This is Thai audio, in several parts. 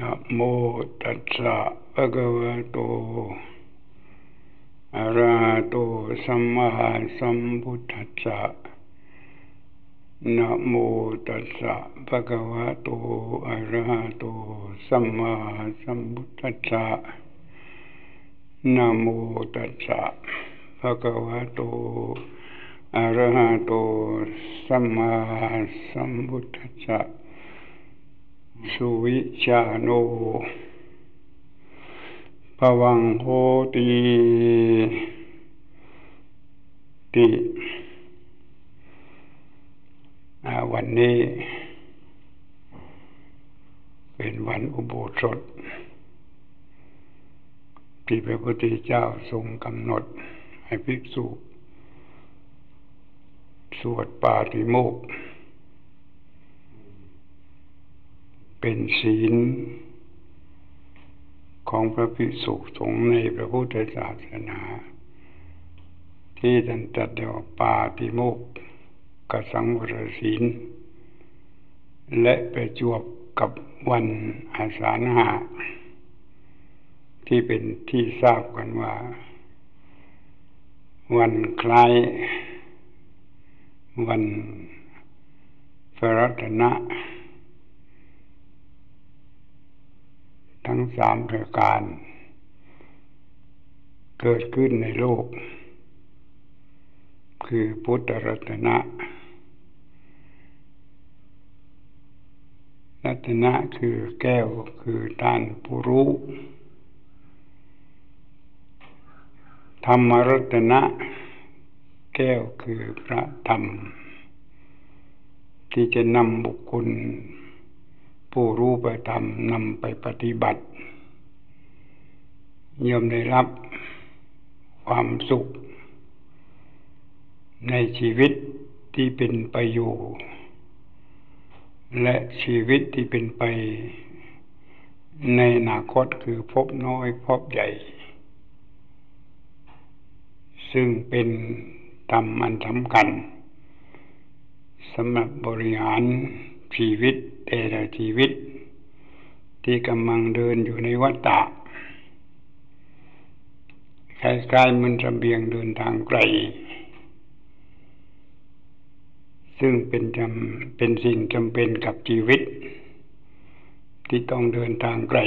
นะโมตัสสะภะคะวะโตอะระหะโตสัมมาสัมพุทธัสสะนะโมตัสสะภะคะวะโตอะระหะโตสัมมาสัมพุทธัสสะนะโมตัสสะภะคะวะโตอะระหะโตสัมมาสัมพุทธัสสะ สุวิชาโนภวังโหติติวันนี้ เป็นวันอุโบสถ ที่พระพุทธเจ้าทรงกำหนดให้ภิกษุ สวดปาฏิโมกข์ เป็นศีล ของพระภิกษุสงฆ์ในพระพุทธศาสนา ที่ท่านจัดเดียวปาติโมกกสังวรศีล และไปจวบกับวันอาสาฬหะที่เป็นที่ทราบกันว่า วันคล้ายวันพระรัตนะ ทั้งสามประการ เกิดขึ้นในโลก คือพุทธรัตนะ รัตนะคือแก้วคือท่านผู้รู้ธรรมรัตนะ แก้วคือพระธรรม ที่จะนำบุคคล ผู้รู้ไปทำนำไปปฏิบัติย่อมได้รับความสุข ในชีวิตที่เป็นไปอยู่ และชีวิตที่เป็นไป ในอนาคตคือพบน้อยพบใหญ่ ซึ่งเป็นธรรมอันสำคัญสำหรับบริหาร ชีวิตแต่ละชีวิต ที่กำลังเดินอยู่ในวัฏฏะคล้ายๆมันระเบียงเดินทางไกล ซึ่งเป็นจำเป็นสิ่งจำเป็นกับชีวิต ที่ต้องเดินทางไกล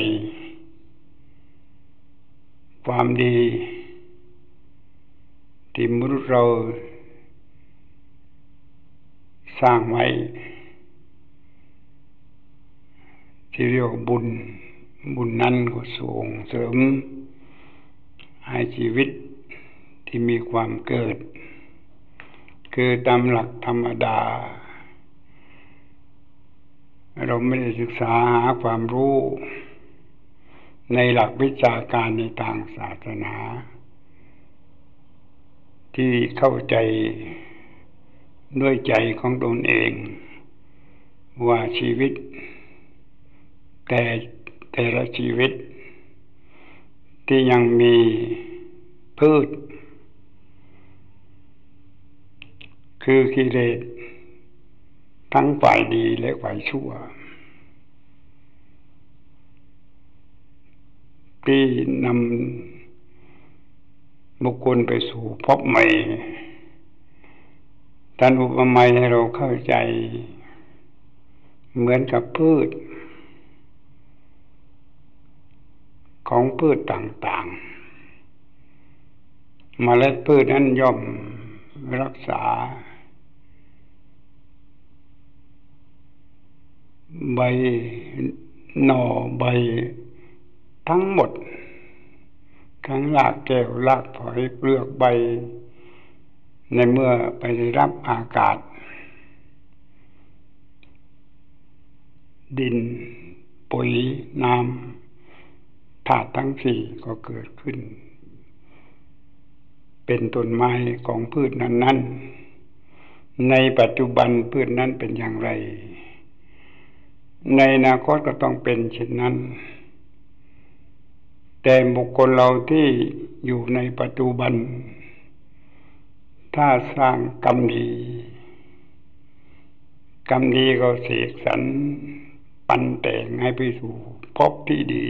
ความดี ที่มนุษย์เราสร้างไว้ ที่เรียกบุญ บุญนั้นก็ส่งเสริม ให้ชีวิตที่มีความเกิด คือตามหลักธรรมดา เราไม่ได้ศึกษาหาความรู้ ในหลักวิชาการในทางศาสนา ที่เข้าใจด้วยใจของตนเอง ว่าชีวิต แต่แต่ละชีวิต ที่ยังมีพืช คือกิเลสทั้งฝ่ายดีและฝ่ายชั่ว ที่นำบุคคลไปสู่พบใหม่ท่านอุปมาให้เราเข้าใจ เหมือนกับพืช ของพืชต่างๆมเมล็ดพืชนั้นย่อมรักษา ใบหน่อใบทั้งหมด ทั้งรากแก้วรากผอยเปลือกใบ ในเมื่อไปรับอากาศ ดินปุ๋ยน้ำ ธาตุทั้งสี่ก็เกิดขึ้น เป็นต้นไม้ของพืชนั้น ๆ ในปัจจุบันพืชนั้นเป็นอย่างไร ในอนาคตก็ต้องเป็นเช่นนั้น แต่บุคคลเราที่อยู่ในปัจจุบัน ถ้าสร้างกรรมดี กรรมดีก็เสกสรรปันแต่งให้ไปสู่ภพบที่ดี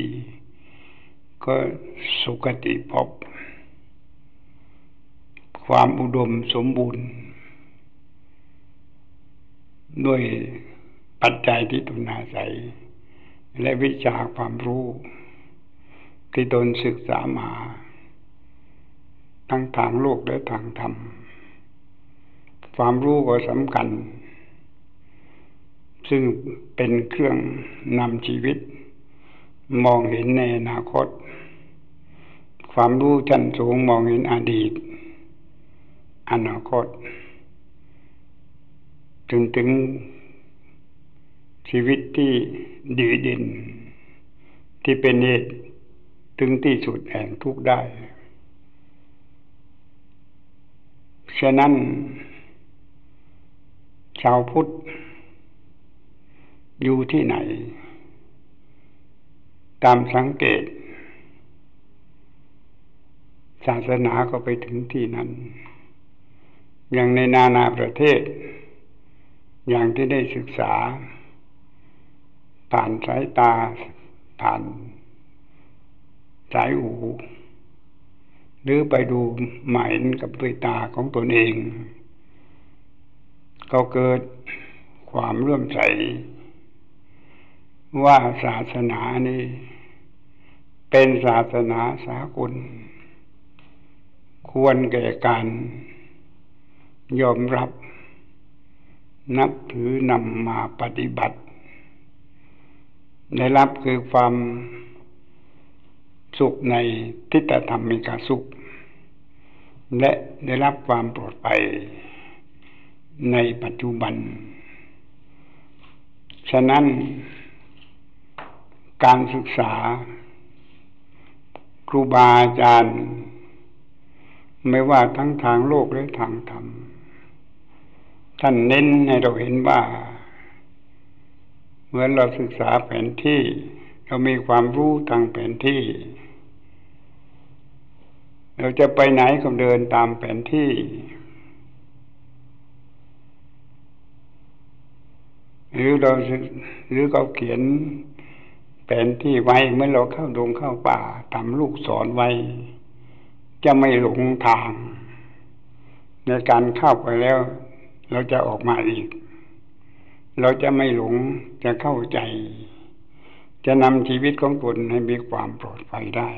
ก็สุคติภพความอุดมสมบูรณ์ ด้วยปัจจัยที่ตนอาศัย และวิชาความรู้ ที่ตนศึกษามา ทั้งทางโลกและทางธรรม ความรู้ก็สำคัญ ซึ่งเป็นเครื่องนำชีวิต มองเห็นในอนาคต ความรู้ชั้นสูงมองเห็นอดีต อนาคต ถึงถึงชีวิตที่ดีดิน ที่เป็นเหตุถึงที่สุดแห่งทุกได้ฉะนั้น ชาวพุทธอยู่ที่ไหน ตามสังเกต ศาสนาก็ไปถึงที่นั้น อย่างในนานาประเทศ อย่างที่ได้ศึกษา ผ่านสายตา ผ่านสายหูหรือไปดูหมายกับด้วยตาของตนเอง ก็เกิดความร่วมใส ว่าศาสนานี้ เป็นศาสนาสากล ควรแก่การยอมรับ นับถือนำมาปฏิบัติ ได้รับคือความสุขในทิฏฐธรรมิกาสุข และได้รับความปลอดภัยในปัจจุบัน ฉะนั้น การศึกษา ครูบาอาจารย์ ไม่ว่าทั้งทางโลกและทางธรรม ท่านเน้นให้เราเห็นว่าเหมือนเราศึกษาแผนที่ เรามีความรู้ทางแผนที่ เราจะไปไหนก็เดินตามแผนที่ หรือเราหรือเขาเขียน แผนที่ไว้เมื่อเราเข้าดงเข้าป่าทำลูกศรไว้ จะไม่หลงทาง ในการเข้าไปแล้ว เราจะออกมาอีก เราจะไม่หลงจะเข้าใจ จะนำชีวิตของตนให้มีความปลอดภัยได้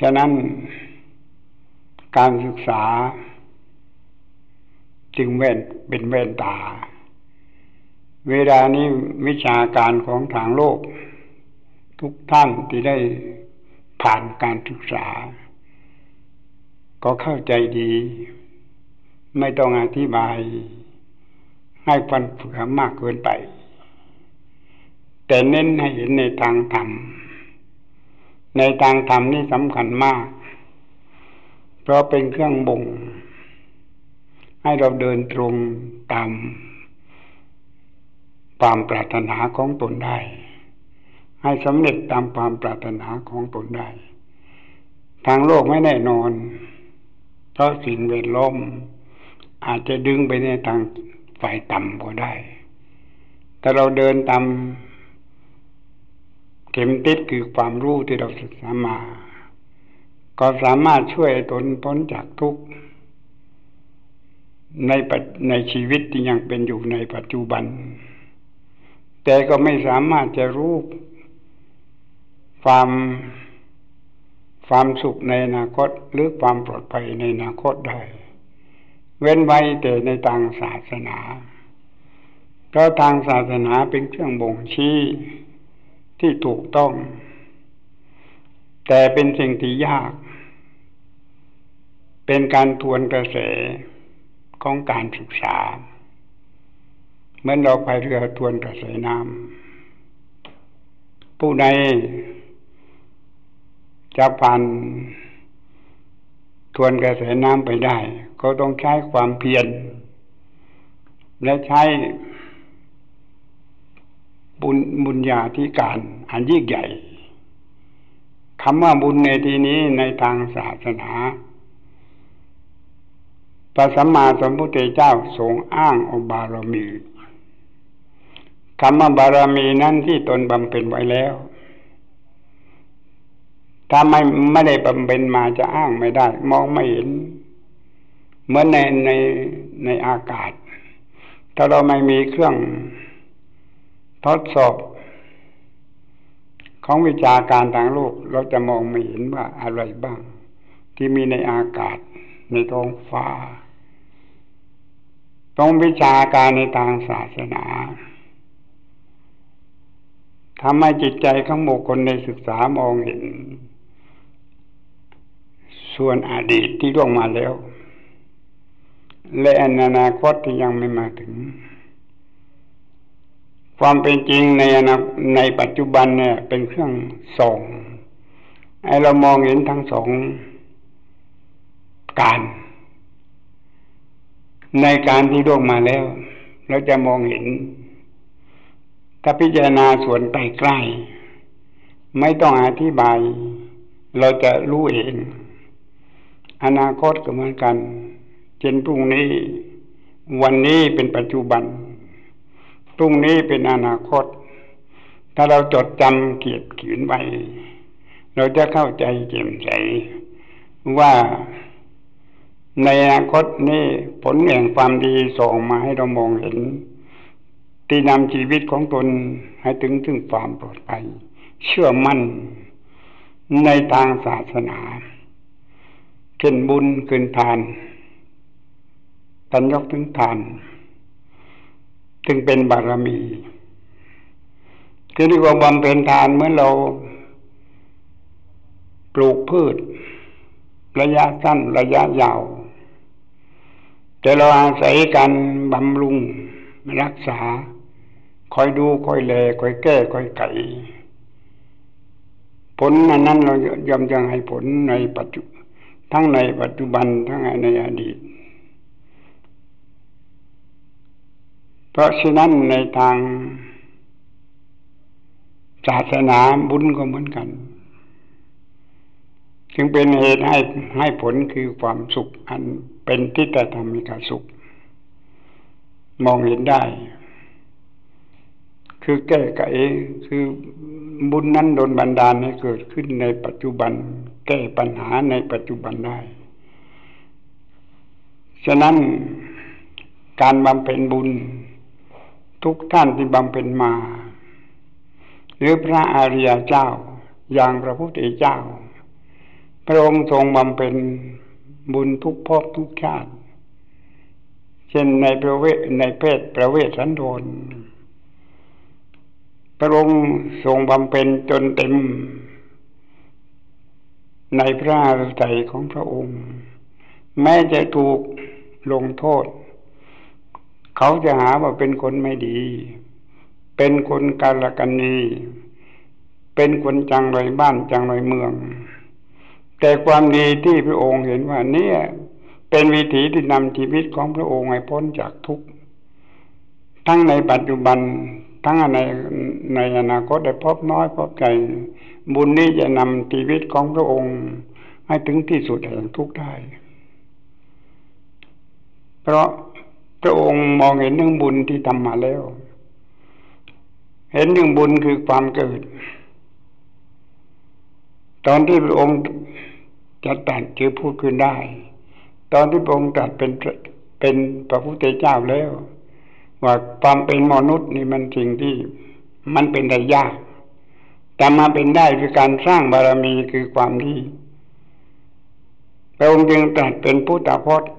ฉะนั้นการศึกษาจึงแว่นเป็นแว่นตา เวลานี้วิชาการของทางโลก ทุกท่านที่ได้ผ่านการศึกษา ก็เข้าใจดี ไม่ต้องอธิบาย ให้ฟันเฟือมากเกินไป แต่เน้นให้เห็นในทางธรรม ในทางธรรมนี่สำคัญมาก เพราะเป็นเครื่องบ่ง ให้เราเดินตรงตาม ความปรารถนาของตนได้ ให้สำเร็จตามความปรารถนาของตนได้ ทางโลกไม่แน่นอน เพราะสิ่งแวดล้อมอาจจะดึงไปในทางฝ่ายต่ำก็ได้ แต่เราเดินตามเข็มติดคือความรู้ที่เราศึกษามา ก็สามารถช่วยตนพ้นจากทุกข์ในในชีวิตที่ยังเป็นอยู่ในปัจจุบัน แต่ก็ไม่สามารถจะรู้ความความสุขในอนาคตหรือความปลอดภัยในอนาคตได้ เว้นไว้แต่ในทางศาสนา เพราะทางศาสนาเป็นเครื่องบ่งชี้ที่ถูกต้อง แต่เป็นสิ่งที่ยาก เป็นการทวนกระแสของการศึกษา เหมือนเราไปเรือทวนกระแสน้ำผู้ใดจะผ่านทวนกระแสน้ำไปได้ ก็ต้องใช้ความเพียรและใช้บุญบุญญาธิการอันยิ่งใหญ่คำว่าบุญในที่นี้ในทางศาสนาพระสัมมาสัมพุทธเจ้าทรงอ้างอบารมี คำว่าบารมีนั้นที่ตนบำเพ็ญไว้แล้ว ถ้าไม่ไม่ได้บำเพ็ญมาจะอ้างไม่ได้ มองไม่เห็น เหมือนในในในอากาศ ถ้าเราไม่มีเครื่องทดสอบของวิชาการทางโลกเราจะมองไม่เห็นว่าอะไรบ้าง ที่มีในอากาศ ในท้องฟ้าตรงวิชาการในทางศาสนา ทำให้จิตใจของบุคคลในศึกษามองเห็น ส่วนอดีตที่ล่วงมาแล้ว และอนาคตที่ยังไม่มาถึง ความเป็นจริงในในปัจจุบันเนี่ย เป็นเครื่องส่องให้เรามองเห็นทั้งสองการ ในการที่ล่วงมาแล้ว เราจะมองเห็น ถ้าพิจารณาส่วนใกล้ๆไม่ต้องอธิบาย เราจะรู้เองอนาคตก็เหมือนกัน เช่นพรุ่งนี้ วันนี้เป็นปัจจุบัน พรุ่งนี้เป็นอนาคต ถ้าเราจดจำเกียรติขีนไว้เราจะเข้าใจเจ่มใสว่าในอนาคตนี้ผลแห่งความดีส่งมาให้เรามองเห็น ที่นำชีวิตของตนให้ถึงถึงความปลอดภัย เชื่อมั่นในทางศาสนาเช่นบุญคืนทานตันยกถึงทานจึงเป็นบารมีคือที่ว่าบำเพ็ญทานเมื่อเราปลูกพืช ระยะสั้นระยะยาว แต่เราอาศัยการบำรุงรักษา คอยดูคอยแลคอยแก้คอยไขผลนั้นนั้นเรายอมยังให้ผลในปัจจุทั้งในปัจจุบันทั้งในอดีต เพราะฉะนั้นในทางศาสนาบุญก็เหมือนกัน จึงเป็นเหตุให้ให้ผลคือความสุขอันเป็นทิฏฐธรรมิกาสุข มองเห็นได้ คือแก้ไขคือบุญนั้นโดนบันดาลให้เกิดขึ้นในปัจจุบัน แก้ปัญหาในปัจจุบันได้ ฉะนั้นการบำเพ็ญบุญ ทุกท่านที่บำเพ็ญมา หรือพระอริยเจ้าอย่างพระพุทธเจ้า พระองค์ทรงบำเพ็ญบุญทุกภพทุกชาติ เช่นในประเวทในเพศประเวทสันโดษ พระองค์ทรงบำเพ็ญจนเต็ม ในพระฤทัยของพระองค์ แม้จะถูกลงโทษ เขาจะหาว่าเป็นคนไม่ดี เป็นคนกาลกันนีเป็นคนจังไรบ้านจังไรเมือง แต่ความดีที่พระองค์เห็นว่าเนี่ยเป็นวิถีที่นำชีวิตของพระองค์ให้พ้นจากทุกข์ ทั้งในปัจจุบัน ทั้งในในอนาคตได้พบน้อยพบใจบุญนี้จะนำชีวิตของพระองค์ ให้ถึงที่สุดแห่งทุกได้ เพราะพระองค์มองเห็นเรื่องบุญที่ทำมาแล้ว เห็นเรื่องบุญคือความเกิด ตอนที่พระองค์จะตัดจือพูดขึ้นได้ ตอนที่พระองค์ตัดเป็นเป็นพระพุทธเจ้าแล้ว ว่าความเป็นมนุษย์นี่มันสิ่งที่มันเป็นได้ยากแต่มาเป็นได้คือการสร้างบารมีคือความดีพระองค์จึงตรัสเป็นพุทธพจน์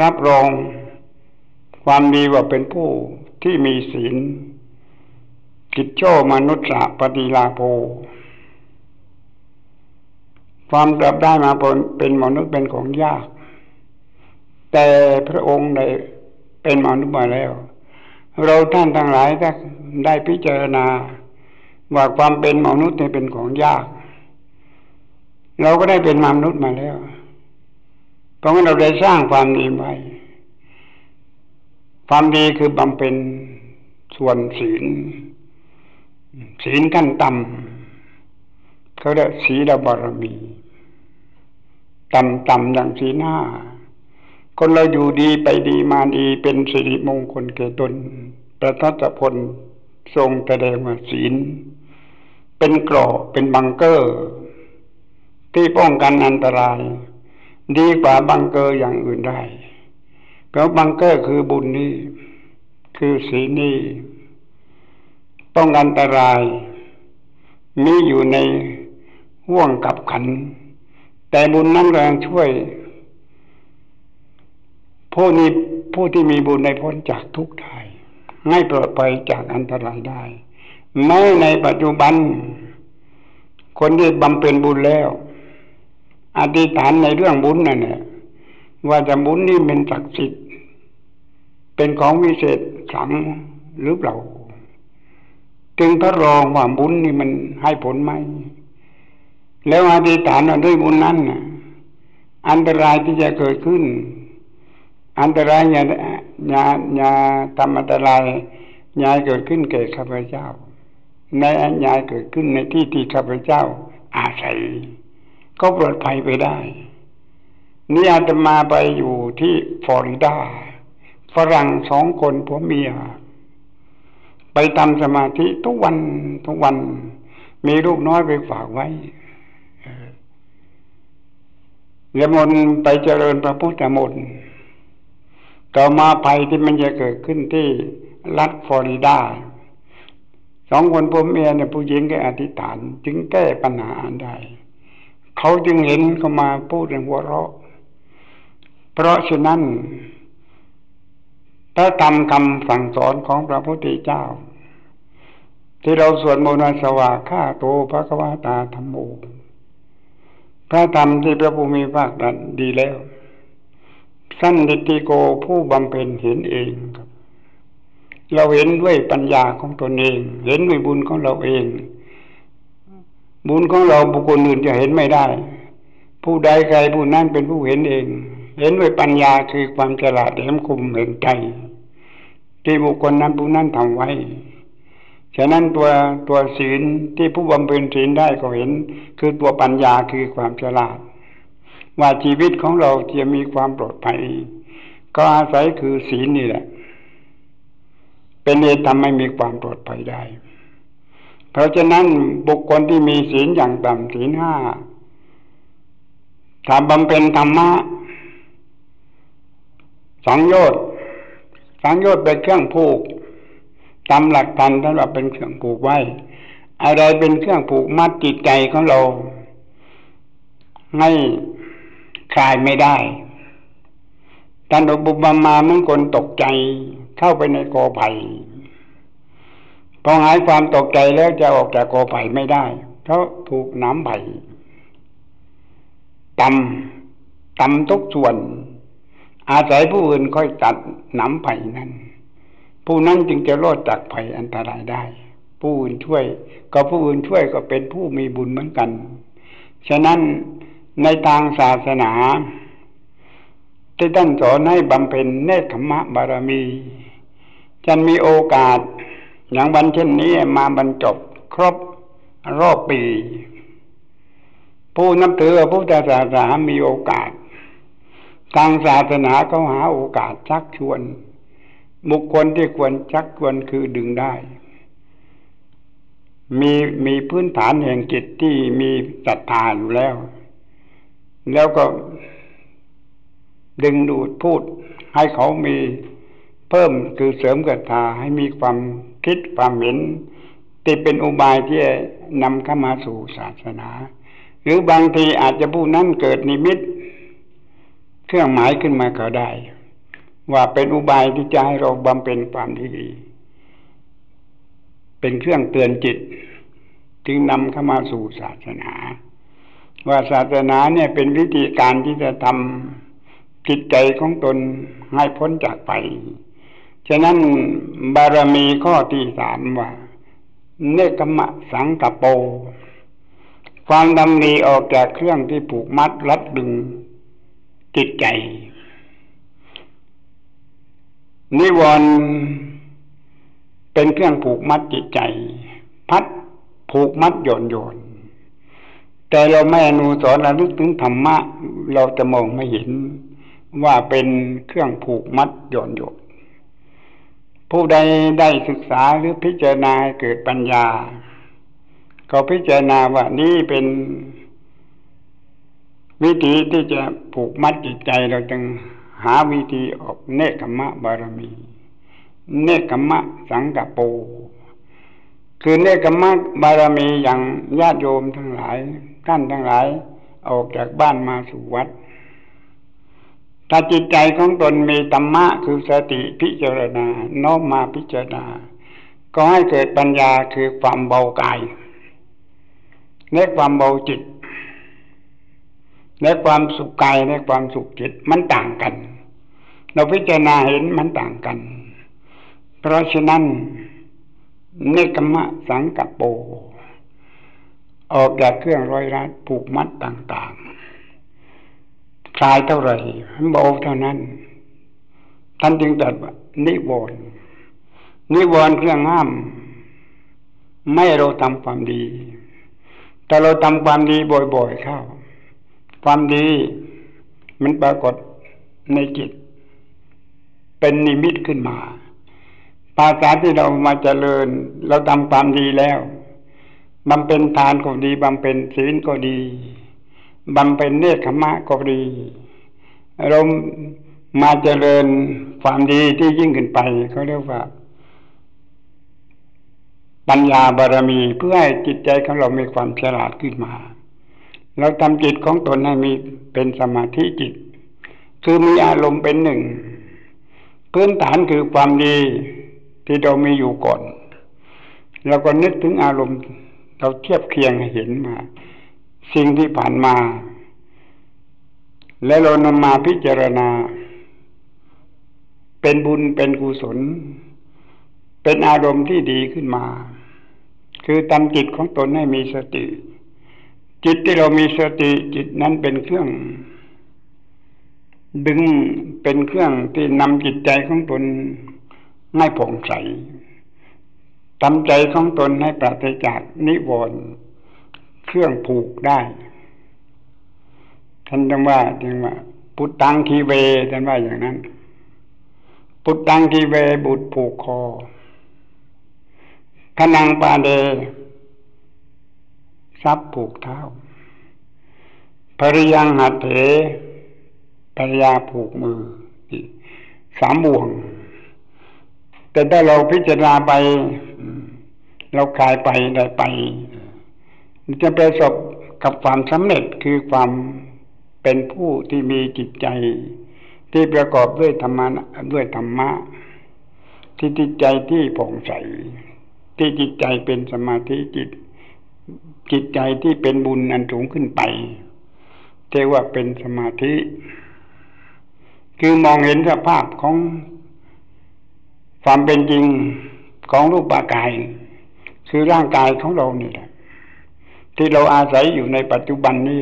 รับรองความดีว่าเป็นผู้ที่มีศีลกิจโชมนุษย์ปฏิลาโภความกลับได้มาเป็นมนุษย์เป็นของยาก แต่พระองค์ได้ เป็นมนุษย์มาแล้ว เราท่านทั้งหลายถ้าได้พิจารณา ว่าความเป็นมนุษย์นี่เป็นของยาก เราก็ได้เป็นมนุษย์มาแล้ว เพราะงั้นเราได้สร้างความดีไว้ ความดีคือบำเพ็ญส่วนศีล ศีลขั้นต่ำเขาเรียกศีลบารมี ต่ำๆอย่างศีลห้า คนเราอยู่ดีไปดีมาดีเป็นสิริมงคลแก่ตนประทัตพลทรงแสดงว่าศีล เป็นกรอบเป็นบังเกอร์ ที่ป้องกันอันตราย ดีกว่าบังเกอร์อย่างอื่นได้ก็บังเกอร์คือบุญนี้คือศีลนี้ป้องกันอันตราย มีอยู่ในห่วงกับขัน แต่บุญนั้นแรงช่วย ผู้นี้ผู้ที่มีบุญในพ้นจากทุกข์ได้ไม่ปลอดภัยจากอันตรายได้ไม่ในปัจจุบัน คนที่บำเพ็ญบุญแล้วอธิษฐานในเรื่องบุญนั่นแหละว่าจะบุญนี่เป็นศักดิ์สิทธิ์ เป็นของวิเศษสังหรือเปล่าจึงพระรองว่าบุญนี่มันให้ผลไหม แล้วอธิษฐานด้วยบุญนั้นอันตรายที่จะเกิดขึ้น อันตรายอย่าอย่าอย่าทำอันตรายอย่าเกิดขึ้นแก่ข้าพเจ้า ในอันยาเกิดขึ้นในที่ที่ข้าพเจ้า อาศัย ก็ปลอดภัยไปได้นี่อาตมาไปอยู่ที่ฟลอริดา ฝรั่งสองคนผัวเมีย ไปทำสมาธิทุกวันทุกวัน มีลูกน้อยไปฝากไว้เยมนไปเจริญพระพุทธมนต์ ต่อมาภัยที่มันจะเกิดขึ้นที่รัฐฟลอริดาสองคนพ่อเมียเนี่ยผู้หญิงก็อธิษฐาน จึงแก้ปัญหาได้เขาจึงเห็นเขามาพูดเรื่องหัวเราะ เพราะฉะนั้นถ้าทำคำสั่งสอนของพระพุทธเจ้า ที่เราสวดมนต์สวาข้าโตพระกวาตาธรรมโอพระธรรมที่พระภูมิภาคดันดีแล้ว สั้นดิติโกผู้บำเพ็ญเห็นเองครับ เราเห็นด้วยปัญญาของตนเอง เห็นด้วยบุญของเราเอง บุญของเราบุคคลอื่นจะเห็นไม่ได้ ผู้ใดใครผู้นั้นเป็นผู้เห็นเอง เห็นด้วยปัญญาคือความฉลาดแหลมคมเห็นใจที่บุคคลนั้นผู้นั้นทำไว้ ฉะนั้นตัวตัวศีลที่ผู้บำเพ็ญศีลได้ก็เห็น คือตัวปัญญาคือความฉลาด ว่าชีวิตของเราจะมีความปลอดภัย ก็อาศัยคือศีลนี่แหละ เป็นเหตุทำให้มีความปลอดภัยได้ เพราะฉะนั้นบุคคลที่มีศีลอย่างต่ำศีลห้าถ้าบำเพ็ญธรรมะสังโยชน์สังโยชน์เป็นเครื่องผูกตามหลักธรรมท่านว่าเป็นเครื่องผูกไว้ อะไรเป็นเครื่องผูกมัดจิตใจของเราให้ คลายไม่ได้ท่านอุบุบมาเมื่อคนตกใจเข้าไปในกอไผ่พอหายความตกใจแล้วจะออกจากกอไผ่ไม่ได้ เพราะถูกน้ำไผ่ตำตำทุกส่วน อาศัยผู้อื่นค่อยตัดหนำไผ่นั้น ผู้นั้นจึงจะรอดจากภัยอันตรายได้ ผู้อื่นช่วย ก็ผู้อื่นช่วยก็เป็นผู้มีบุญเหมือนกัน ฉะนั้น ในทางศาสนา ที่ท่านสอนให้บำเพ็ญเนคขมะบารมีจะมีโอกาส อย่างวันเช่นนี้มาบรรจบครบรอบปี ผู้นับถือพระพุทธศาสนามีโอกาส ทางศาสนาเขาหาโอกาสชักชวน บุคคลที่ควรชักชวนคือดึงได้มีมีพื้นฐานแห่งจิตที่มีศรัทธาอยู่แล้ว แล้วก็ดึงดูดพูดให้เขามีเพิ่มคือเสริมกัตาให้มีความคิดความเห็นที่เป็นอุบายที่นำเข้ามาสู่ศาสนา หรือบางทีอาจจะผู้นั้นเกิดนิมิต เครื่องหมายขึ้นมาก็ได้ ว่าเป็นอุบายที่จะให้เราบำเพ็ญความดีเป็นเครื่องเตือนจิต จึงนำเข้ามาสู่ศาสนา ว่าศาสนาเนี่ยเป็นวิธีการที่จะทำจิตใจของตนให้พ้นจากไป ฉะนั้นบารมีข้อที่สามว่า เนกมะสังกโป ความดำรีออกจากเครื่องที่ผูกมัดรัดดึงจิตใจ นิวรณ์เป็นเครื่องผูกมัดจิตใจ พัดผูกมัดโยนโยน แต่เราไม่อนุสรระลึกถึงธรรมะ เราจะมองไม่เห็นว่าเป็นเครื่องผูกมัดโยนโยนผู้ใดได้ศึกษาหรือพิจารณาเกิดปัญญา ก็พิจารณาว่านี่เป็นวิธีที่จะผูกมัดจิตใจเราจึงหาวิธีออกเนคขมะบารมี เนคขมะสังกปรคือเนคขมะบารมีอย่างญาติโยมทั้งหลาย ท่านทั้งหลายออกจากบ้านมาสู่วัด ถ้าจิตใจของตนมีธรรมะคือสติพิจารณาน้อมมาพิจารณา ก็ให้เกิดปัญญาคือความเบากายและความเบาจิตและความสุขกายและความสุขจิตมันต่างกัน เราพิจารณาเห็นมันต่างกัน เพราะฉะนั้นเนกมะสังกัปโป ออกจากเครื่องร้อยรัดผูกมัดต่างๆคลายเท่าไหร่เบาเท่านั้น ท่านจึงตรัสว่านิวรณ์นิวรณ์เครื่องห้าม ไม่เราทำความดี แต่เราทำความดีบ่อยๆเข้า ความดีมันปรากฏในจิต เป็นนิมิตขึ้นมา ภาษาที่เรามาเจริญ เราทำความดีแล้ว บำเป็นทานก็ดีบำเป็นศีลก็ดีบำเป็นเนคขมะก็ดี เรามาเจริญความดีที่ยิ่งขึ้นไปเขาเรียกว่า ปัญญาบารมีเพื่อให้จิตใจของเรามีความฉลาดขึ้นมา เราทำจิตของตนให้มีเป็นสมาธิจิต คือมีอารมณ์เป็นหนึ่ง พื้นฐานคือความดีที่เรามีอยู่ก่อนเราก็นึกถึงอารมณ์ เราเทียบเคียงเห็นมา สิ่งที่ผ่านมา แล้วเรานำมาพิจารณา เป็นบุญเป็นกุศล เป็นอารมณ์ที่ดีขึ้นมา คือทำจิตของตนให้มีสติ จิตที่เรามีสติจิตนั้นเป็นเครื่อง ดึงเป็นเครื่องที่นำจิตใจของตนให้ผ่องใส ทำใจของตนให้ปราศจากนิวรณ์เครื่องผูกได้ ท่านจึงว่าจึงว่าปุตตังคีเวท่านว่าอย่างนั้นปุตตังคีเวบุตรผูกคอขนังปาเดซับผูกเท้าภริยังหัดเถภริยาผูกมือสามบ่วง แต่ถ้าเราพิจารณาไป เราคลายไปได้ไปจะประสบกับความสำเร็จคือความเป็นผู้ที่มีจิตใจ ที่ประกอบด้วยธรรมะด้วยธรรมะ ที่จิตใจที่ผ่องใส ที่จิตใจเป็นสมาธิจิต จิตใจที่เป็นบุญอันสูงขึ้นไปเทว่าเป็นสมาธิ คือมองเห็นสภาพของความเป็นจริงของรูปกาย คือร่างกายของเรานี่แหละที่เราอาศัยอยู่ในปัจจุบันนี้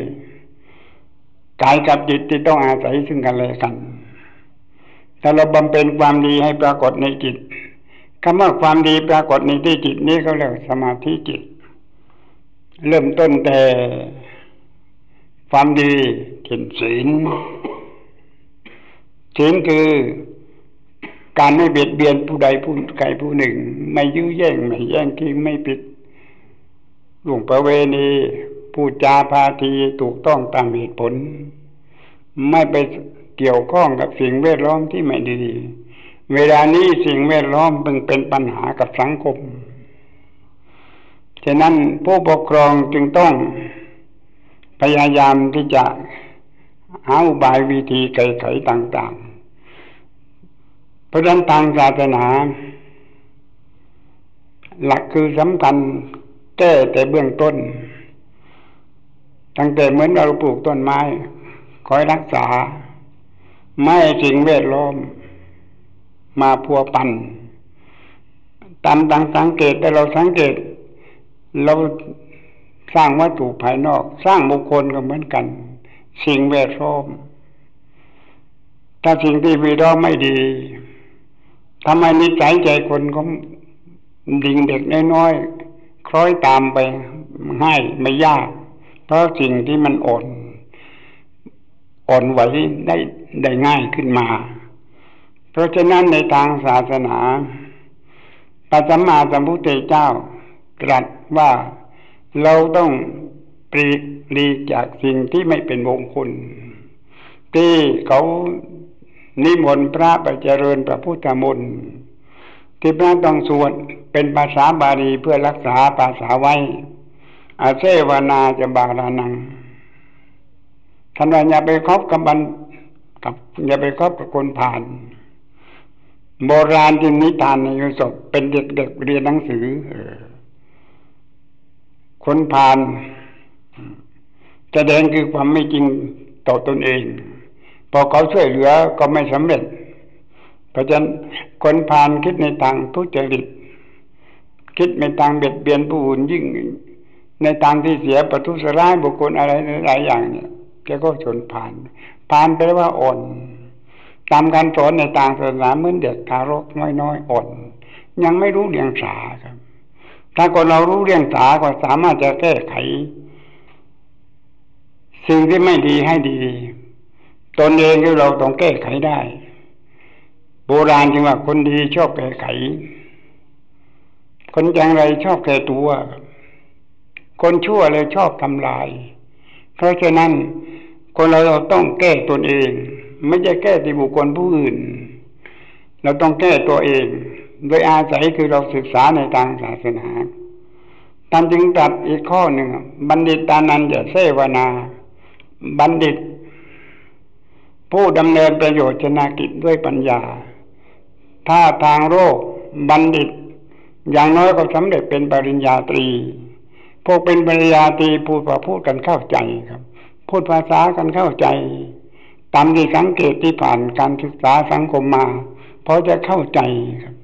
กายกับจิตที่ต้องอาศัยซึ่งกันและกันถ้าเราบำเพ็ญความดีให้ปรากฏในจิตคำว่าความดีปรากฏในที่จิตนี้เขาเรียกสมาธิจิต เริ่มต้นแต่ความดีเช่นศีลศีลคือ การไม่เบียดเบียนผู้ใดผู้ใดผู้หนึ่ง ไม่ยื้อแย่งไม่แย่งทิ้งไม่ปิดหลวงประเวณีพูดจาพาทีถูกต้องตามเหตุผล ไม่ไปเกี่ยวข้องกับสิ่งแวดล้อมที่ไม่ดี เวลานี้สิ่งแวดล้อมมึงเป็นปัญหากับสังคม ฉะนั้นผู้ปกครองจึงต้องพยายามที่จะหาอุบายวิธีไขไขต่าง ๆ เพราะฉะนั้นทางศาสนา หลักคือสำคัญแก้แต่เบื้องต้น ตั้งแต่เหมือนเราปลูกต้นไม้ คอยรักษา ไม่สิ่งแวดล้อม มาพัวพันตามต่างสังเกตแต่เราสังเกต เราสร้างวัตถุภายนอก สร้างบุคคลก็เหมือนกัน สิ่งแวดล้อม ถ้าสิ่งที่วีดอมไม่ดี ทำไมนิสัยใจคนก็ดิ่งเด็กน้อยๆคล้อยตามไปง่ายไม่ยาก เพราะสิ่งที่มันอ่อนอ่อนไหวได้ได้ง่ายขึ้นมา เพราะฉะนั้นในทางศาสนาพระสัมมาสัมพุทธเจ้าตรัสว่าเราต้องปลีกลีจากสิ่งที่ไม่เป็นมงคลที่เขา นิมนต์พระไปเจริญพระพุทธมนต์ที่พระต้องสวดเป็นภาษาบาลีเพื่อรักษาภาษาไว้อาเซวนาจะบาลานังท่านว่าอย่าไปคบกับบันกับอย่าไปคบกับคนผ่าน โบราณที่นิทานในยุสบเป็นเด็กๆเรียนหนังสือคนผ่านแสดงคือความไม่จริงต่อตนเอง พอเขาช่วยเหลือก็ไม่สำเร็จ เพราะฉะนั้นคนผ่านคิดในทางทุจริต คิดในทางเบียดเบียนผู้อื่นยิ่ง ในทางที่เสียประทุษร้ายบุคคลอะไรหลายอย่างเนี่ยแกก็ชนผ่านผ่านไปว่าอ่อนตามการสอนในทางศาสนาเหมือนเด็กทารกน้อยๆอ่อน ยังไม่รู้เรียงสาครับ ถ้าคนเรารู้เรียงสาก็สามารถจะแก้ไข สิ่งที่ไม่ดีให้ดี ตนเองที่เราต้องแก้ไขได้ โบราณจึงว่าคนดีชอบแก้ไข คนจังไรชอบแก้ตัว คนชั่วเลยชอบทำลาย เพราะฉะนั้นคนเราเราต้องแก้ตนเอง ไม่ใช่แก้ที่บุคคลผู้อื่น เราต้องแก้ตัวเอง โดยอาศัยคือเราศึกษาในทางศาสนาท่านจึงตัดอีกข้อหนึ่ง บัณฑิตานันจะเสวนา บัณฑิต ผู้ดำเนินประโยชน์ชนากิจด้วยปัญญา ถ้าทางโลกบัณฑิต อย่างน้อยก็สำเร็จเป็นปริญญาตรี พวกเป็นปริญญาตรีพูดว่าพูดกันเข้าใจครับ พูดภาษากันเข้าใจ ตามที่สังเกตที่ผ่านการศึกษาสังคมมาเพราะจะเข้าใจครับ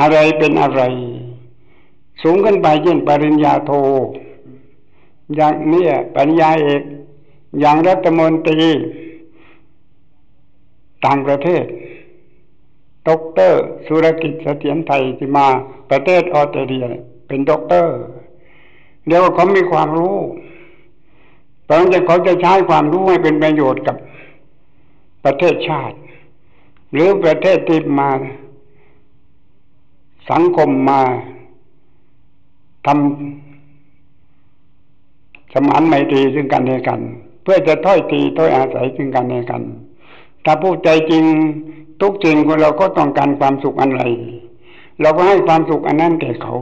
อะไรเป็นอะไร สูงขึ้นไปเช่นปริญญาโท อย่างนี้ปริญญาเอกอย่างรัฐมนตรี ต่างประเทศด็อกเตอร์สุรเกียรติ์ เสถียรไทยที่มาประเทศออสเตรเลียเป็นด็อกเตอร์เดี๋ยวเขามีความรู้เพราะฉะนั้นเขาจะใช้ความรู้ให้เป็นประโยชน์กับประเทศชาติ หรือประเทศที่มา สังคมมาทำสมานไมตรีซึ่งกันและกัน เพื่อจะถ้อยทีถ้อยอาศัยซึ่งกันและกัน ถ้าพูดใจจริงทุกสิ่งคนเราก็ต้องการความสุขอะไร เราก็ให้ความสุขอันนั้นแก่เขา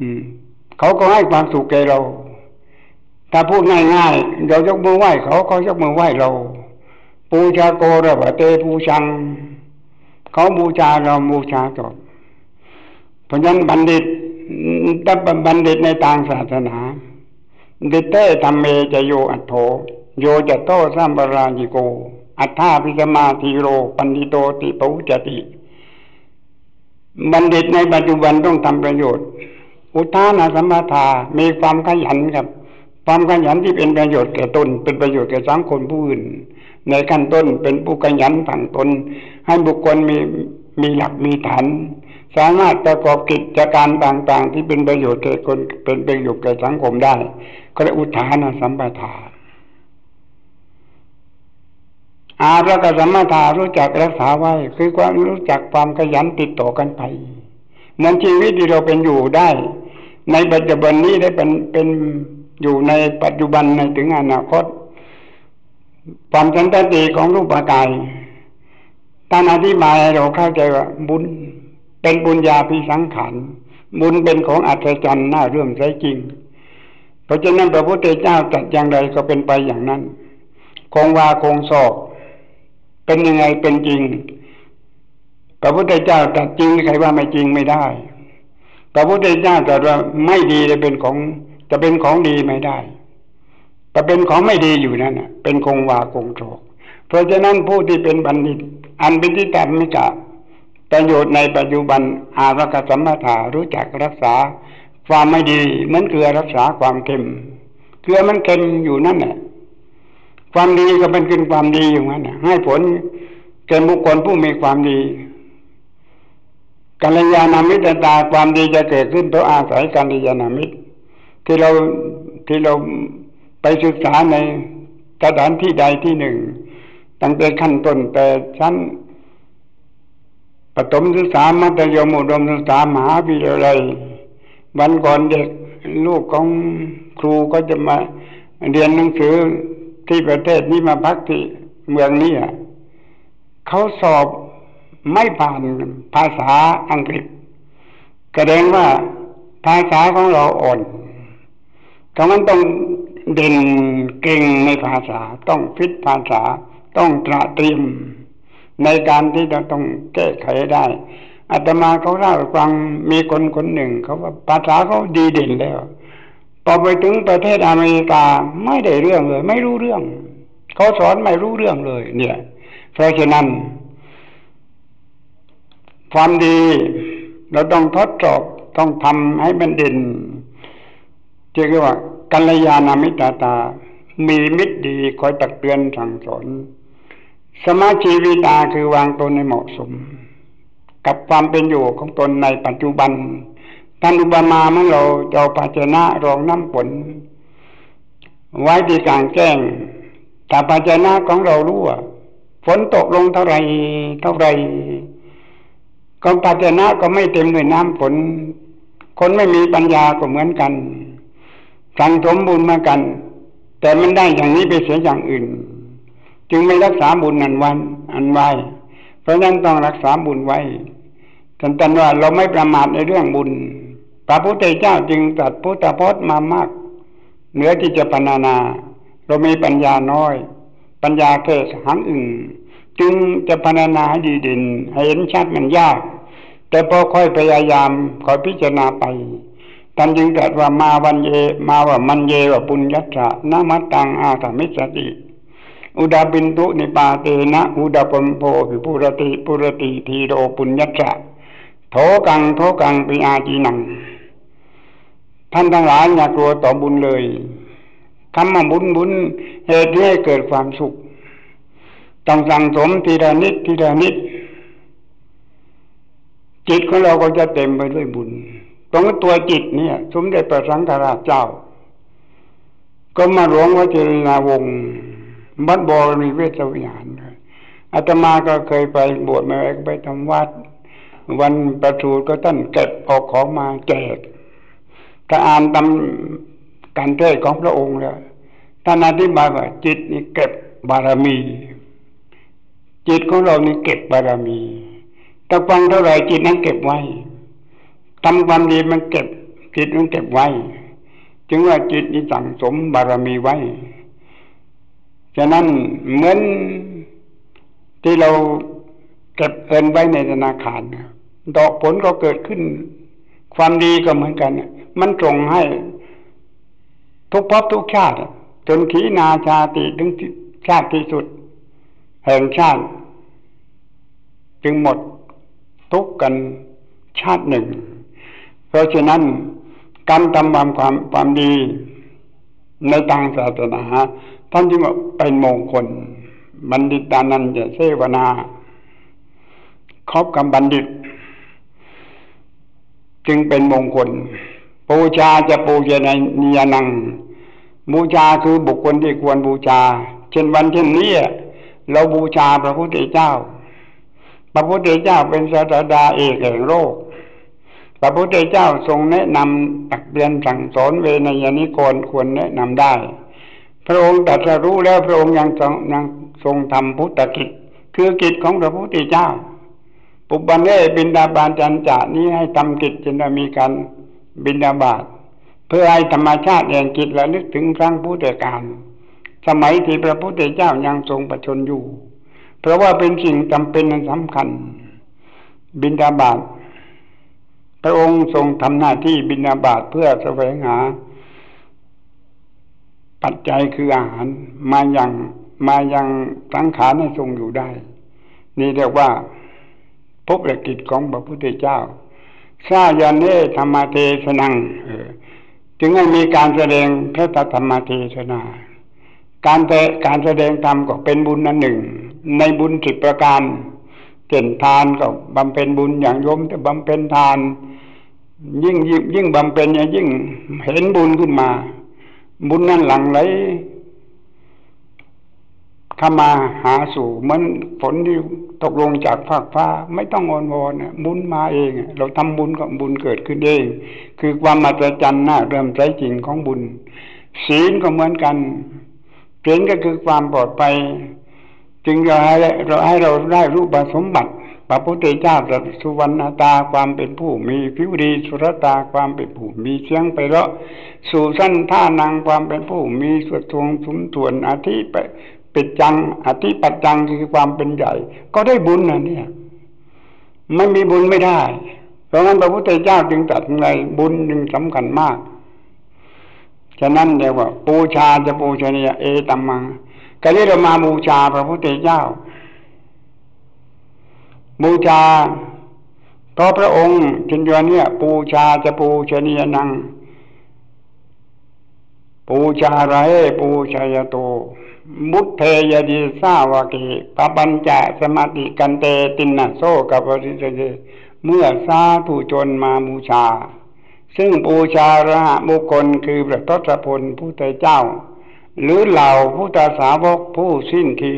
อืม เขาก็ให้ความสุขแก่เรา ถ้าพูดง่ายๆเรายกมือไหว้เขาเขายกมือไหว้เรา ปูชาโกระบะเตปูชัง เขาบูชาเราบูชาตอบเพราะฉะนั้นบัณฑิตถ้าบัณฑิตในทางศาสนาดิเตธรรมเมจะโยอัตโธ โยจะโตสัมปราญิโก อัฏฐาพิสมาธิโร ปันติโตติปุจติ บัณฑิตในปัจจุบันต้องทำประโยชน์ อุทานาสัมปทามีความขยันครับ ความขยันที่เป็นประโยชน์แก่ตน เป็นประโยชน์แก่สังคมผู้อื่น ในขั้นต้นเป็นผู้ขยันฝั่งตน ให้บุคคลมีมีหลักมีฐานสามารถประกอบกิจการต่างๆ ที่เป็นประโยชน์แก่คนเป็นประโยชน์แก่สังคมได้ก็เรียกอุทานาสัมปทา อาระกสัมมาทารู้จักรักษาไว้ คือความรู้จักความขยันติดต่อกันไปเหมือนชีวิตที่เราเป็นอยู่ได้ ในปัจจุบันนี้ได้เป็นเป็นอยู่ในปัจจุบันในถึงอนาคต ความสันติของรูปกายท่านอธิบายเราเข้าใจว่าบุญเป็นบุญญาพิสังขารบุญเป็นของอัศจรรย์น่าเรื่มใสจริง เพราะฉะนั้นพระพุทธเจ้าจัดอย่างไรก็เป็นไปอย่างนั้น คงวาคงศอก เป็นยังไงเป็นจริงพระพุทธเจ้าตรัสจริงใครว่าไม่จริงไม่ได้พระพุทธเจ้าตรัสว่าไม่ดีจะเป็นของจะเป็นของดีไม่ได้แต่เป็นของไม่ดีอยู่นั่นเป็นคงวาคงโศกเพราะฉะนั้นผู้ที่เป็นบัณฑิต อันเป็นที่ตัดมิกะประโยชน์ในปัจจุบันอารกสัมมาถารู้จักรักษาความไม่ดีเหมือนเกลือรักษาความเค็มเกลือมันเค็มอยู่นั่นแหละ ความดีก็เป็นขึ้นความดีอยู่นั้นให้ผลแก่บุคคลผู้มีความดีกัลยาณมิตรตาความดีจะเกิดขึ้นเพราะอาศัยกัลยาณมิตร ที่เราที่เราไปศึกษาในสถานที่ใดที่หนึ่ง ตั้งแต่ขั้นต้นแต่ชั้นปฐมศึกษามัธยมอุดมศึกษามหาวิทยาลัยวันก่อนเด็กลูกของครูก็จะมาเรียนหนังสือ ที่ประเทศนี้มาพักที่เมืองนี้เขาสอบไม่ผ่านภาษาอังกฤษแสดงว่าภาษาของเราอ่อนก็มันต้องเด่นเก่งในภาษา ต้องฟิตภาษา ต้องตระเตรียม ในการที่จะต้องแก้ไขได้อาตมาเขาเล่าฟังมีคนคนหนึ่งเขาว่าภาษาเขาดีเด่นแล้ว พอไปถึงประเทศอเมริกาไม่ได้เรื่องเลย ไม่รู้เรื่องเขาสอนไม่รู้เรื่องเลย เนี่ย เพราะฉะนั้น ความดีเราต้องทดสอบต้องทำให้มันเด่นเรียกว่ากัลยาณมิตรตา มีมิตรดีคอยตักเตือนสั่งสอน สมาชีวิตาคือวางตนในเหมาะสม กับความเป็นอยู่ของตนในปัจจุบัน ท่านอุบมาเมื่อเราเอาภาชนะรองน้ำฝนไว้ที่กลางแจ้งแต่ภาชนะของเรารู้ว่าฝนตกลงเท่าไรเท่าไรกองภาชนะก็ไม่เต็มด้วยน้ำฝน คนไม่มีปัญญาก็เหมือนกันสั่งสมบุญมากัน แต่มันได้อย่างนี้ไปเสียอย่างอื่น จึงไม่รักษาบุญนันวัน อันไว้ เพราะนั้นต้องรักษาบุญไว้ท่านตรัสว่าเราไม่ประมาทในเรื่องบุญ พระพุทธเจ้าจึงตรัสพุทธพจน์มามาก เหนือที่จะพรรณนา เรามีปัญญาน้อย ปัญญาแค่หังอึ่งจึงจะพรรณนาให้ดีเด่นให้เห็นชัดมันยาก แต่พอค่อยพยายามคอยพิจารณาไปท่านจึงตรัสว่ามาวันเย มาว่ามันเยว่าปุญญตระนามัตตังอาถามิสติอุดาบินตุนิปาเตนะอุดาปมโพภิปุรติปุรติทีโรปุญญตระโถกังโถกังปิอาจีนัง ท่านทั้งหลายอย่ากลัวต่อบุญเลยคำว่าบุญบุญเหตุให้เกิดความสุขต้องสั่งสมทีละนิดทีละนิด จิตของเราก็จะเต็มไปด้วยบุญ ตรงตัวจิตเนี่ย สมเด็จพระสังฆราชเจ้า ก็มาหลวงวชิรนาวงศ์บัดบรมีเวชวิหารอาตมาก็เคยไปบวชมาไปทำวัด วันประสูติก็ท่านเก็บออกของมาแจก ถ้าอ่านตำการเทศของพระองค์แล้วท่านอธิบายว่าจิตนี่เก็บบารมี จิตของเรานี่เก็บบารมีถ้าฟังเท่าไหร่จิตนั้นเก็บไว้ทำความดีมันเก็บ จิตมันเก็บไว้ จึงว่าจิตนี่สั่งสมบารมีไว้ ฉะนั้นเหมือนที่เราเก็บเงินไว้ในธนาคารดอกผลก็เกิดขึ้น ความดีก็เหมือนกันมันตรงให้ทุกภพทุกชาติจนขีนาชาติถึงชาติที่สุด แห่งชาติ จึงหมดทุกกันชาติหนึ่ง เพราะฉะนั้นการทำความความความดีในทางศาสนาท่านที่ว่าเป็นมงคล บัณฑิตานันจะเสวนาครอบกับบัณฑิต จึงเป็นมงคลบูชาจะปูชในนิยนัง บูชาคือบุคคลที่ควรบูชา เช่นวันเช่นนี้เราบูชาพระพุทธเจ้า พระพุทธเจ้าเป็นศาสดาเอกแห่งโลกพระพุทธเจ้าทรงแนะนำตักเตือนสั่งสอนเวนยนิกรควรแนะนำได้ พระองค์ตรัสรู้แล้วพระองค์ยังทรงยังทรงทำพุทธกิจ คือกิจของพระพุทธเจ้า ปุบันเอบินดาบานจันจานี้ให้ทำกิจจนมีการบินดาบาตเพื่อให้ธรรมชาติแห่งกิจระลึกถึงครั้งพุทธกาลสมัยที่พระพุทธเจ้ายังทรงประชนอยู่ เพราะว่าเป็นสิ่งจำเป็นสำคัญ บินดาบาตพระองค์ทรงทำหน้าที่บินดาบาตเพื่อแสวงหา ปัจจัยคืออาหารมาอยังมายังสังขารให้ทรงอยู่ได้ นี่เรียกว่า พบระกิจของพระพุทธเจ้าซายันเนธรรมเทศนังจึงให้มีการแสดงพระธรรมเทศนา การแต่การแสดงธรรมก็เป็นบุญนันหนึ่ง ในบุญสิบประการเช่นทานก็บำเพ็ญบุญอย่างโยมแต่บำเพ็ญทานยิ่งยิ่งยิ่งบำเพ็ญยิ่งเห็นบุญขึ้นมา บุญนั้นหลังไหลเข้ามาหาสู่เหมือนฝนที่ ตกลงจากภาคฟ้าไม่ต้องอ่อนวอนบุญมาเอง เราทำบุญก็บุญเกิดขึ้นเอง คือความมาตรจันน่าเริ่มใจจริงของบุญ ศีลก็เหมือนกันศีลก็คือความปลอดภัยจึงเราให้เราให้เราได้รูปสมบัติพระพุทธเจ้าตรัสสุวรรณตาความเป็นผู้มีผิวดีสุรตาความเป็นผู้มีเสียงไปแล้วสู่สั้นท่านางความเป็นผู้มีสวดทวงสมถวนอาทิไป ปิดจังอธิปัจจังคือความเป็นใหญ่ ก็ได้บุญนะเนี่ย ไม่มีบุญไม่ได้ เพราะงั้นพระพุทธเจ้าจึงตรัสไงบุญจึงสำคัญมาก ฉะนั้นเรียกว่าปูชาจะปูชนียเอตัมมังก็เรียกเรามาบูชาพระพุทธเจ้า บูชาเพราะพระองค์จินยวนเนี่ยปูชาจะปูชนียนัง ปูชาไรปูชายโต มุตเทยดีสาวกิปปัญจะสมาติกันเตตินนโซกับวริเจเมื่อสาธุชนมาบูชา ซึ่งปูชาระบุคลคือพระทศพลผู้ไตเจ้า หรือเหล่าผู้ตาสาวกผู้สิ้นที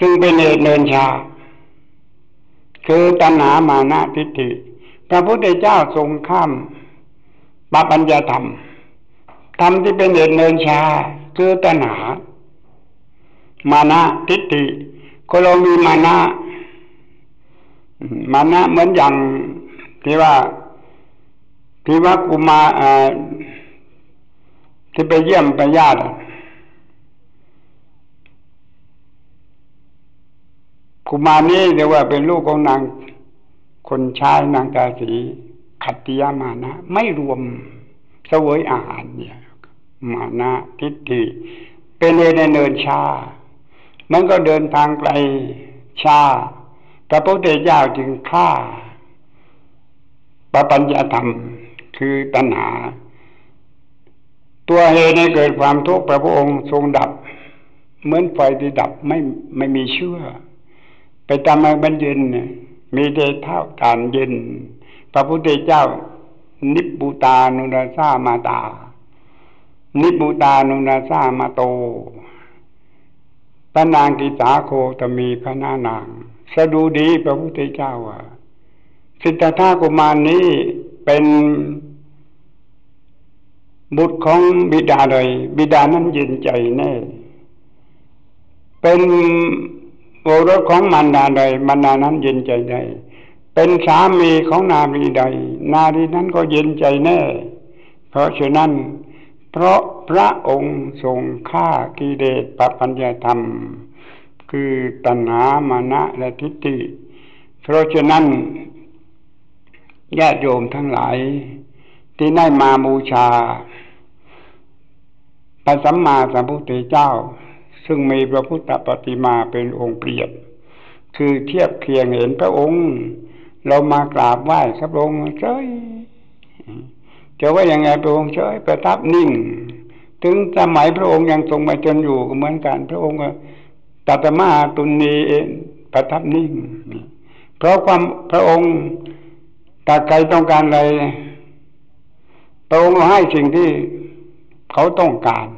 ซึ่งเป็นเอเนินชา คือตัณหามานะทิฏฐิ พระพุทธเจ้าทรงข้ามปปัญญาธรรมธรรมที่เป็นเอเนินชาคือตัณหา มานะทิฏฐิคนเรามีมานะมานะเหมือนอย่างที่ว่าที่ว่ากุมาที่ไปเยี่ยมไปญาติกุมานี้เรียกว่าเป็นลูกของนาง คนชายนางตาสีขัตติยามานะ ไม่รวมเสวยอาหารเนี่ย มานะทิฏฐิเป็นเนเนินชา มันก็เดินทางไกลชาพระพุทธเจ้าจึงฆ่าปปัญญาธรรมคือตัณหา ตัวเหตุให้เกิดความทุกข์พระพุทธองค์ทรงดับ เหมือนไฟที่ดับไม่ไม่มีเชื่อ ไปทำให้มันเย็นมีเดชเท่าการเย็น พระพุทธเจ้า นิบูตานุนาซามาตา นิบูตานุนาซามาโต พระนางกิตาโคตมีพระนานาง สดูดีพระพุทธเจ้าว่าสิทธัตถกุมารนี้เป็นบุตรของบิดาเลยบิดานั้นยินใจแน่ เป็นโอรสของมันดาใดมันดานั้นยินใจใดเป็นสามีของนารีใด นารีนั้นก็ยินใจแน่ เพราะฉะนั้น เพราะพระองค์ทรงฆ่ากิเลสปปัญญาธรรม คือตัณหามานะและทิฏฐิ เพราะฉะนั้นญาติโยมทั้งหลาย ที่ได้มาบูชาพระสัมมาสัมพุทธเจ้า ซึ่งมีพระพุทธปฏิมาเป็นองค์เปรียบ คือเทียบเคียงเห็นพระองค์ เรามากราบไหว้พระองค์เฉย จะว่ายังไงพระองค์เฉยประทับนิ่ง ถึงสมัยพระองค์ยังทรงมาจนอยู่ก็เหมือนกันพระองค์ตัตมาตุนีเองประทับนิ่ง เพราะความพระองค์ตาใครต้องการอะไรพระองค์ให้สิ่งที่เขาต้องการ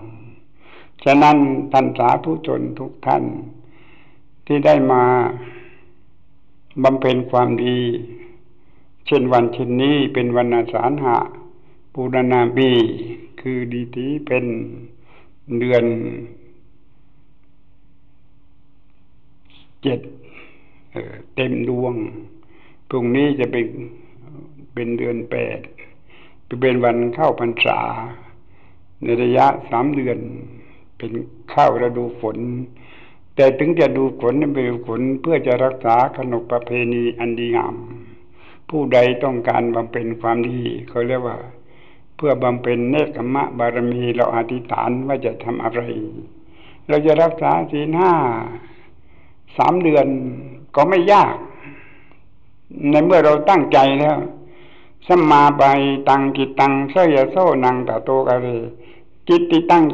ฉะนั้นท่านสาธุชนทุกท่าน ที่ได้มาบำเพ็ญความดี เช่นวันเช่นนี้เป็นวันอาสาฬหะ ปูรณาบีคือดีทีเป็นเดือนเจ็ดเต็มดวงพรุ่งนี้จะเป็นเป็นเดือนแปดเป็นวันเข้าพรรษา ในระยะสามเดือน เป็นเข้าฤดูฝน แต่ถึงจะดูฝนเป็นฝนเพื่อจะรักษาขนบประเพณีอันดีงาม ผู้ใดต้องการบำเพ็ญความดีเขาเรียกว่า เพื่อบำเพ็ญเนคขมะบารมีเราอธิษฐานว่าจะทำอะไร เราจะรักษาศีลห้าสามเดือนก็ไม่ยาก ในเมื่อเราตั้งใจแล้วสัมมาไปตังกิตตังเสยโซนังตาโตกะเรจิตที่ตั้ง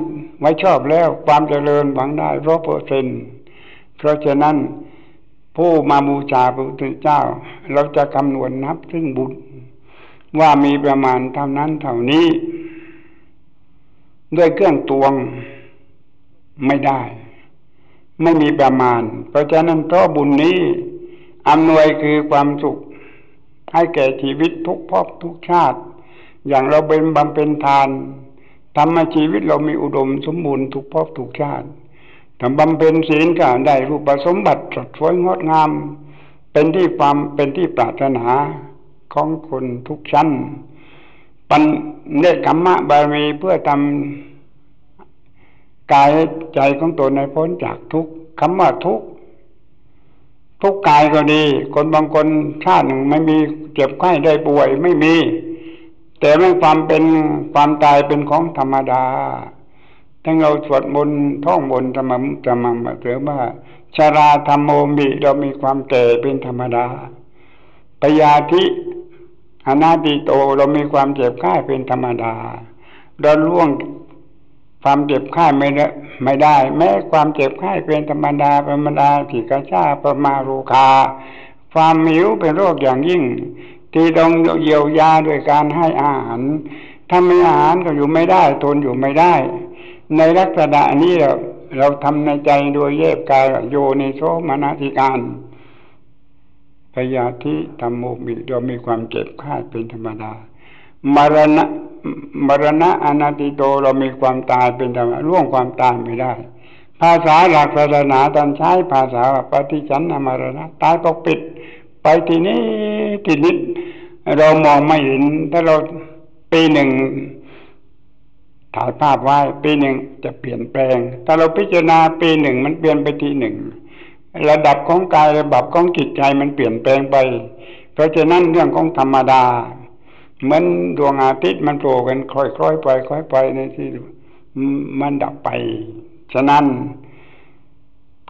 ไว้ชอบแล้วความเจริญหวังได้ร้อยเปอร์เซนเพราะฉะนั้นผู้มาบูชาพระพุทธเจ้า เราจะคำนวณนับซึ่งบุญ ว่ามีประมาณเท่านั้นเท่านี้ ด้วยเครื่องตวงไม่ได้ ไม่มีประมาณ เพราะฉะนั้นเพราะบุญนี้อำนวยคือความสุข ให้แก่ชีวิตทุกภพทุกชาติ อย่างเราเป็นบำเพ็ญทานทำให้ชีวิตเรามีอุดมสมบูรณ์ทุกภพทุกชาติทำบำเพ็ญศีลก็ได้รูปสมบัติสดสวยงดงาม เป็นที่ความเป็นที่ปรารถนา ของคนทุกชั้น ปันเนกรรมะบารมีเพื่อทำกายใจของตนในพ้นจากทุกคำว่าทุกทุกกายก็ดี คนบางคนชาติหนึ่งไม่มีเจ็บไข้ได้ป่วยไม่มี แต่ไม่ความเป็นความตายเป็นของธรรมดาถ้าเราสวดมนต์ท่องบนธรรมธรรมเถือว่าชาราธรรมโมมิเรามีความแก่เป็นธรรมดาปยาธิ อนาติโตเรามีความเจ็บไข้เป็นธรรมดา เราล่วงความเจ็บไข้ไม่ได้ไม่ได้ แม้ความเจ็บไข้เป็นธรรมดาธรรมดาที่กระชาประมาโรคา ความหิวเป็นโรคอย่างยิ่ง ที่ต้องเยียวยาด้วยการให้อาหารถ้าไม่อาหารก็อยู่ไม่ได้ ทนอยู่ไม่ได้ ในลักษณะนี้เราเราทำในใจโดยแยบกายโยในโสมนาธิการ พยาธิธรรมโมมิเรามีความเจ็บไข้เป็นธรรมดามรณะมรณะอนาติโตเรามีความตายเป็นธรรมดาล่วงความตายไม่ได้ ภาษาหลักศาสนาตอนใช้ภาษาปฏิจันนมรณะ ตายปกปิด ไปทีนี้ทีนิดเรามองไม่เห็น ถ้าเราปีหนึ่งถ่ายภาพไว้ปีหนึ่งจะเปลี่ยนแปลง ถ้าเราพิจารณาปีหนึ่งมันเปลี่ยนไปทีหนึ่ง ระดับของกายระดับของจิตใจมันเปลี่ยนแปลงไป เพราะฉะนั้นเรื่องของธรรมดา เหมือนดวงอาทิตย์มันโผล่กันค่อยๆไปค่อยไปในที่มันดับไป ฉะนั้น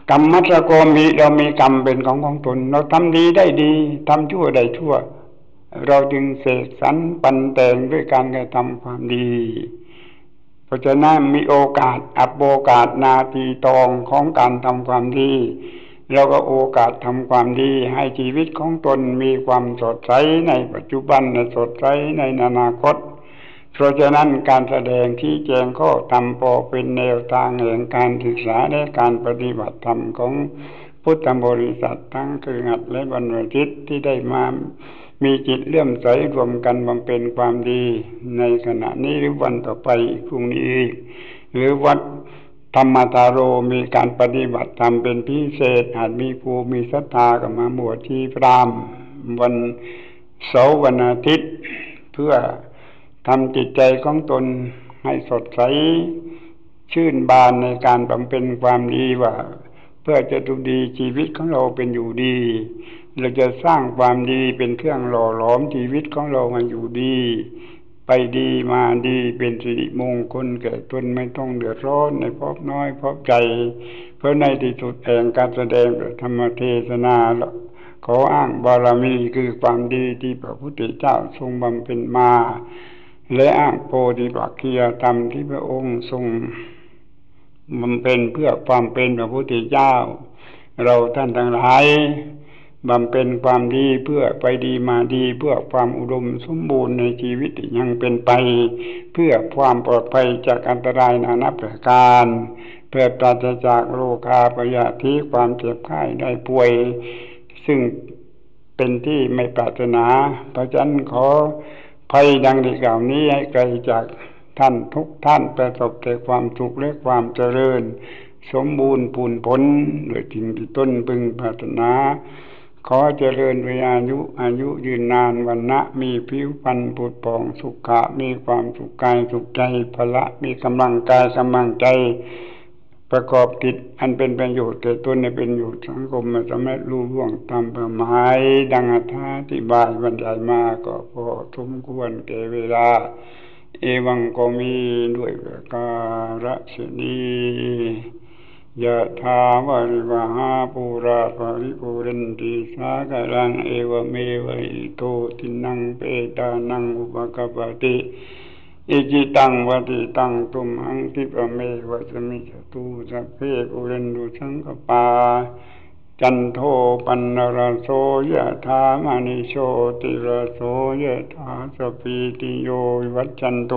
กรรมมัตโกมีเรามีกรรมเป็นของของตน เราทำดีได้ดีทำชั่วได้ชั่ว เราจึงเสกสรรปันแต่งด้วยการกระทำความดี เพราะฉะนั้นมีโอกาสอับโอกาสนาทีตองของการทำความดี เราก็โอกาสทำความดีให้ชีวิตของตนมีความสดใสในปัจจุบันในสดใสในอนาคต เพราะฉะนั้นการแสดงที่แจงข้อทำพอเป็นแนวทางแห่งการศึกษาและการปฏิบัติธรรมของพุทธบริษัททั้งคือหัดและบรรพชิตที่ได้มามีจิตเลื่อมใสรวมกันบำเพ็ญความดี ในขณะนี้หรือวันต่อไปพรุ่งนี้หรือวัด ธรรมตาโรมีการปฏิบัติธรรมเป็นพิเศษอาจมีภูมีศรัทธากับมาบวชที่พรามวันเสาร์วันอาทิตย์ เพื่อทำจิตใจของตนให้สดใสชื่นบานในการบำเพ็ญความดีว่า เพื่อจะดูดีชีวิตของเราเป็นอยู่ดี เราจะสร้างความดีเป็นเครื่องหล่อหลอมชีวิตของเรามาอยู่ดี ไปดีมาดีเป็นสิริมงคลแก่ตนไม่ต้องเดือดร้อนในพบน้อยพบใจเพราะในที่สุดแห่งการแสดงธรรมเทศนาขออ้างบารมีคือความดีที่พระพุทธเจ้าทรงบำเพ็ญมา และอ้างโพธิปักขียธรรมที่พระองค์ทรงบำเพ็ญเพื่อความเป็นพระพุทธเจ้า เราท่านทั้งหลาย บำเพ็ญความดีเพื่อไปดีมาดีเพื่อความอุดมสมบูรณ์ในชีวิตยังเป็นไป เพื่อความปลอดภัยจากอันตรายนานับประการ เพื่อปราศจากโรคาปยาธิความเจ็บไข้ได้ป่วย ซึ่งเป็นที่ไม่ปรารถนา เพราะฉะนั้นขอภัยดังในกล่าวนี้ให้ไกลจากท่านทุกท่านประสบแต่ความสุขและความเจริญ สมบูรณ์ปูนผลโดยจริงที่ต้นพึงปรารถนา ขอเจริญวิอายุอายุยืนนานวันนะมีผิวพรรณผุดผ่องสุขะมีความสุขกายสุขใจพละมีกำลังกายกำลังใจ ประกอบกิจอันเป็นประโยชน์แก่ตนในเป็นอยู่สังคมมาสำเร็จรู้ร่วงตามประหมายดังอธิบายบรรยายมาก็พอสมควรแก่เวลา เอวังก็มีด้วยประการศนี ยะถาวาริวะหาปูรา ปะริปูเรนติสาคะรังเอวะเมวะอิโต ทินนังเปตานังอุปะกัปปะติอิจฉิตัง ปัตถิตังตุมหัง ขิปปะเมวะ สะมิชฌะตุสัพเพปูเรนตุสังกัปปา จันโทปัณณะระโสยะถา มะณิโชติระโสยะถาสัพพีติโย วิวัชชันตุ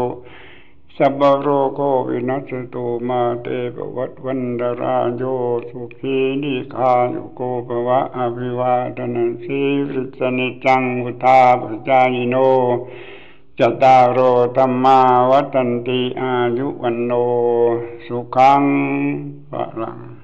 สัพโรโควินัสตุมาเตปวัตวันดาราโยสุขีนิคานุโกภวะอภิวาทนาสีริสนิจังวุธาปจายโนจตารโรธรรมาวัตันติอายุวันโนสุขังพลัง